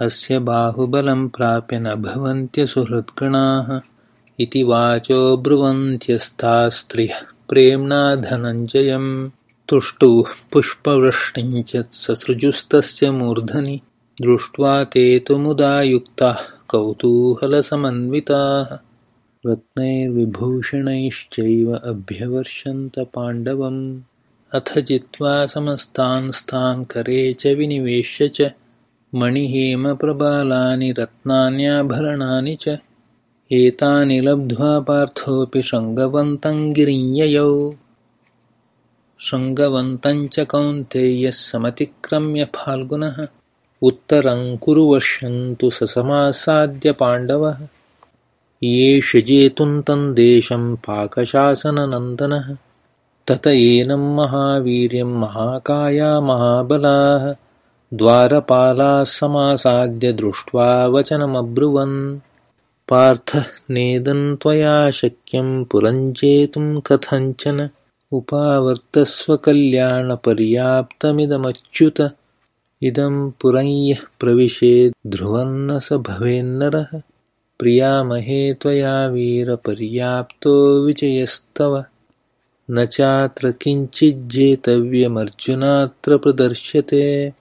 अस्य बाहुबलं प्राप्य न भवन्त्यसुहृद्गणाः इति वाचो ब्रुवन्त्यस्तास्त्रियः प्रेम्णा धनञ्जयं तुष्टुः पुष्पवृष्टिञ्च ससृजुस्तस्य मूर्धनि। दृष्ट्वा ते तु मुदा युक्ताः कौतूहलसमन्विताः। रत्नैर्विभूषणैश्चैव अभ्यवर्षन्त पाण्डवम्। अथ जित्वा समस्तान् करे च विनिवेश्य च मणिहेमप्रबालानि रत्नान्याभरणानि च। एतानि लब्ध्वा पार्थोऽपि शृङ्गवन्तं गिरिञ्ययौ शृङ्गवन्तञ्च कौन्तेयः समतिक्रम्य फाल्गुनः। उत्तरं कुरुवश्यन्तु ससमासाद्य पाण्डवः। येष जेतुं तं देशं पाकशासननन्दनः। तत एनं महावीर्यं महाकाया महाबलाः द्वारपालाः समासाद्य दृष्ट्वा वचनमब्रुवन्। पार्थ नेदं त्वया शक्यं पुरञ्जेतुं कथञ्चन। उपावर्तस्वकल्याणपर्याप्तमिदमच्युत इदं पुरञ्यः ध्रुवन्न स भवेन्नरः। प्रियामहे त्वया वीरपर्याप्तो विजयस्तव। न चात्र किञ्चिज्जेतव्यमर्जुनात्र प्रदर्श्यते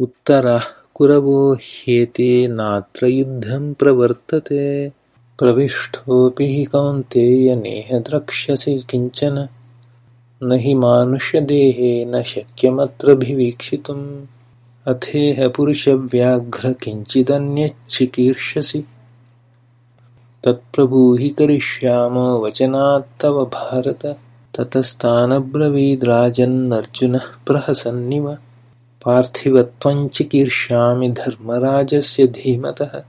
उत्तरः कुरवो ह्येते नात्र युद्धं प्रवर्तते। प्रविष्टोऽपि हि कौन्तेयनेह द्रक्ष्यसि किञ्चन। न हि मानुष्यदेहेन शक्यमत्रभिवीक्षितुम्। अथेह पुरुषव्याघ्र किञ्चिदन्यच्चिकीर्षसि तत्प्रभूहि करिष्यामो वचनात्तव भारत। ततस्तानब्रवीद्राजन्नर्जुनः प्रहसन्निव पार्थिवत्वञ्चिकीर्ष्यामि धर्मराजस्य धीमतः।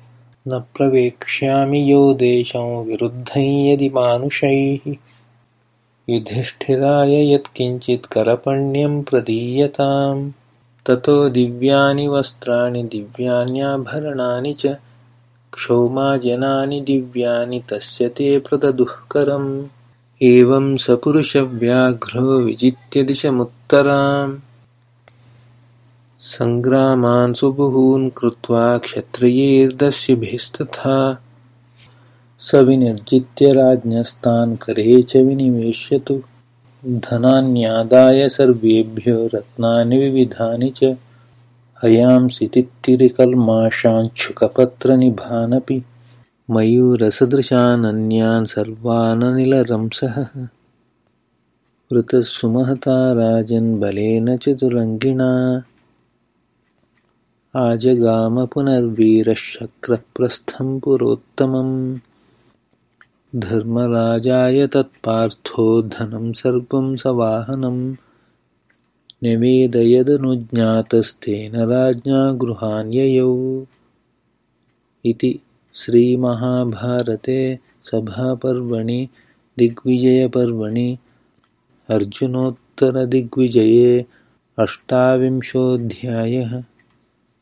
न प्रवेक्ष्यामि यो देशं विरुद्धं यदि मानुषैः। युधिष्ठिराय यत्किञ्चित् करपण्यं प्रदीयताम्। ततो दिव्यानि वस्त्राणि दिव्यान्याभरणानि च। क्षौमाजनानि दिव्यानि तस्य ते प्रददुःकरम्। एवं स पुरुषव्याघ्रो विजित्य दिशमुत्तराम् सङ्ग्रामान् सुबहून् कृत्वा क्षत्रियैर्दस्युभिस्तथा स विनिर्जित्य राज्ञस्तान् करे च विनिवेश्यतु। धनान्यादाय सर्वेभ्यो रत्नानि विविधानि च। हयांसि तित्तिरिकल्माषाञ्छुकपत्रनिभानपि। मयूरसदृशानन्यान् सर्वाननिलरंसः। वृतः सुमहता राजन्बलेन चतुरङ्गिणा आजगामपुनर्वीरशक्रप्रस्थं पुरोत्तमम् धर्मराजाय तत्पार्थो धनं सर्वं सवाहनं। निवेदयदनुज्ञातस्तेन राज्ञा गृहाण्ययौ इति श्रीमहाभारते सभापर्वणि दिग्विजयपर्वणि। अर्जुनोत्तरदिग्विजये अष्टाविंशोऽध्यायः